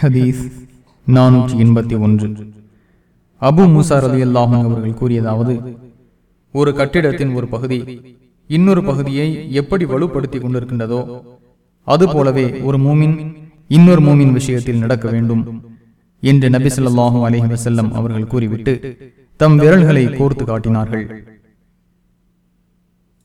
ஹதீஸ் நானூற்றி எண்பத்தி ஒன்று. அபு முசார் அலி அல்லாஹும் அவர்கள் கூறியதாவது ஒரு கட்டிடத்தின் ஒரு பகுதி இன்னொரு பகுதியை எப்படி வலுப்படுத்தி கொண்டிருக்கின்றதோ அதுபோலவே ஒரு மூமின் இன்னொரு மூமின் விஷயத்தில் நடக்க வேண்டும் என்று நபி ஸல்லல்லாஹு அலைஹி வசல்லம் அவர்கள் கூறிவிட்டு தம் விரல்களை கோர்த்து காட்டினார்கள்.